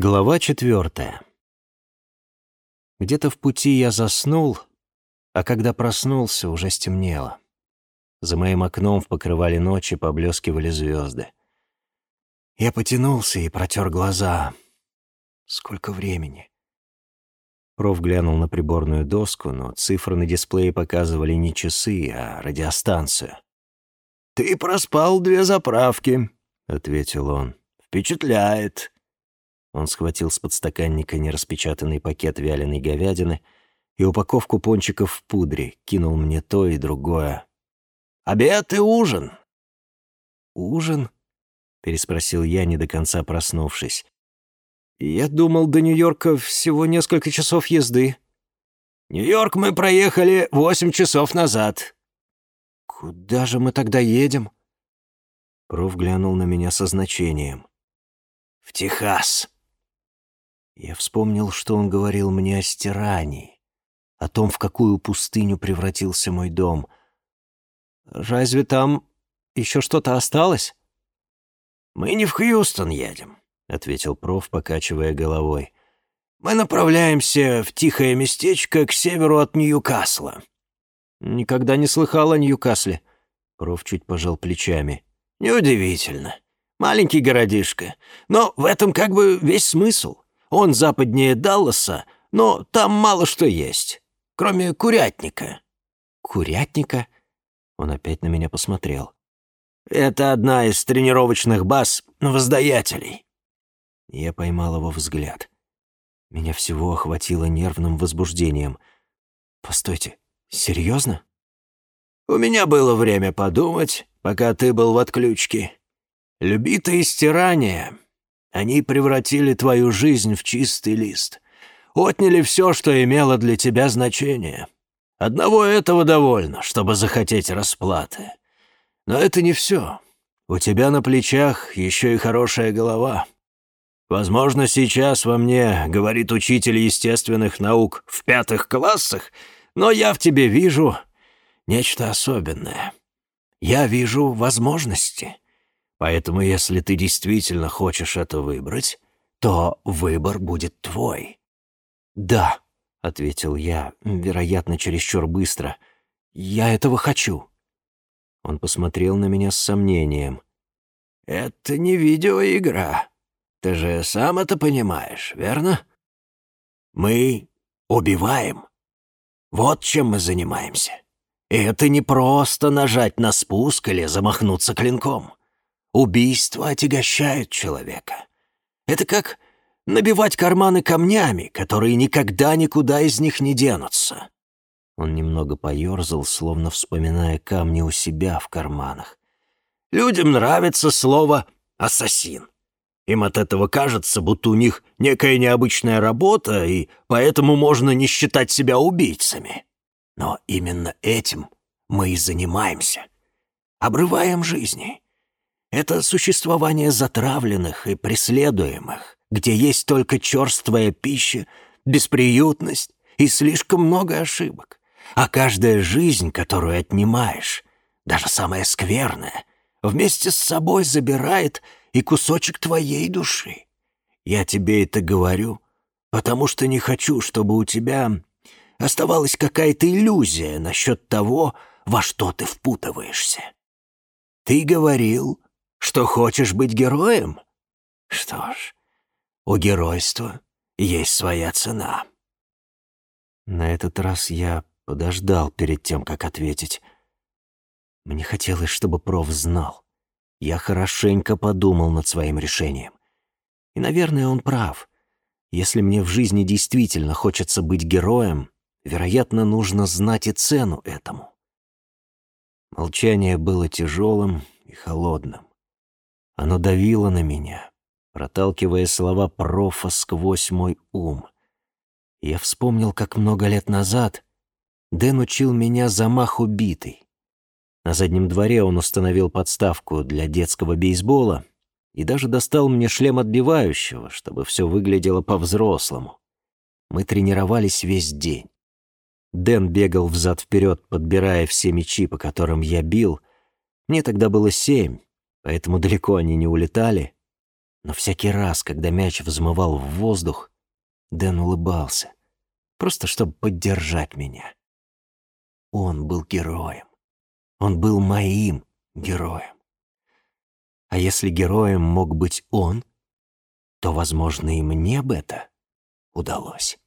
Глава четвертая. Где-то в пути я заснул, а когда проснулся, уже стемнело. За моим окном в покрывале ночи поблескивали звезды. Я потянулся и протер глаза. Сколько времени? Проф глянул на приборную доску, но цифры на дисплее показывали не часы, а радиостанцию. «Ты проспал две заправки», — ответил он. «Впечатляет». Он схватил с подстаканника нераспечатанный пакет вяленой говядины и упаковку пончиков в пудре, кинул мне то и другое. «Обед и ужин!» «Ужин?» — переспросил я, не до конца проснувшись. «Я думал, до Нью-Йорка всего несколько часов езды». «Нью-Йорк мы проехали восемь часов назад». «Куда же мы тогда едем?» Проф глянул на меня со значением. «В Техас». Я вспомнил, что он говорил мне о стирании, о том, в какую пустыню превратился мой дом. «Разве там еще что-то осталось?» «Мы не в Хьюстон едем», — ответил проф, покачивая головой. «Мы направляемся в тихое местечко к северу от Ньюкасла». «Никогда не слыхал о Ньюкасле». Проф чуть пожал плечами. «Неудивительно. Маленький городишко. Но в этом как бы весь смысл. Он западнее Далласа, но там мало что есть, кроме курятника». «Курятника?» Он опять на меня посмотрел. «Это одна из тренировочных баз воздаятелей». Я поймал его взгляд. Меня всего охватило нервным возбуждением. «Постойте, серьезно?» «У меня было время подумать, пока ты был в отключке. Любитые стирания они превратили твою жизнь в чистый лист. Отняли все, что имело для тебя значение. Одного этого довольно, чтобы захотеть расплаты. Но это не все. У тебя на плечах еще и хорошая голова. Возможно, сейчас во мне говорит учитель естественных наук в пятых классах, но я в тебе вижу нечто особенное. Я вижу возможности. Поэтому если ты действительно хочешь это выбрать, то выбор будет твой». «Да», — ответил я, вероятно, чересчур быстро. «Я этого хочу». Он посмотрел на меня с сомнением. «Это не видеоигра. Ты же сам это понимаешь, верно? Мы убиваем. Вот чем мы занимаемся. И это не просто нажать на спуск или замахнуться клинком. Убийство отягощает человека. Это как набивать карманы камнями, которые никогда никуда из них не денутся. Он немного поерзал, словно вспоминая камни у себя в карманах. Людям нравится слово «ассасин». Им от этого кажется, будто у них некая необычная работа, и поэтому можно не считать себя убийцами. Но именно этим мы и занимаемся. Обрываем жизни. Это существование затравленных и преследуемых, где есть только черствая пища, бесприютность и слишком много ошибок. А каждая жизнь, которую отнимаешь, даже самая скверная, вместе с собой забирает и кусочек твоей души. Я тебе это говорю, потому что не хочу, чтобы у тебя оставалась какая-то иллюзия насчет того, во что ты впутываешься. Ты говорил, что хочешь быть героем? Что ж, у геройства есть своя цена. На этот раз я подождал перед тем, как ответить. Мне хотелось, чтобы проф знал. Я хорошенько подумал над своим решением. И, наверное, он прав. Если мне в жизни действительно хочется быть героем, вероятно, нужно знать и цену этому. Молчание было тяжелым и холодным. Оно давило на меня, проталкивая слова профа сквозь мой ум. Я вспомнил, как много лет назад Дэн учил меня замах убитый. На заднем дворе он установил подставку для детского бейсбола и даже достал мне шлем отбивающего, чтобы все выглядело по-взрослому. Мы тренировались весь день. Дэн бегал взад-вперед, подбирая все мячи, по которым я бил. Мне тогда было семь, поэтому далеко они не улетали. Но всякий раз, когда мяч взмывал в воздух, Дэн улыбался, просто чтобы поддержать меня. Он был героем. Он был моим героем. А если героем мог быть он, то, возможно, и мне бы это удалось.